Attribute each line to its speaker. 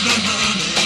Speaker 1: Mother Money.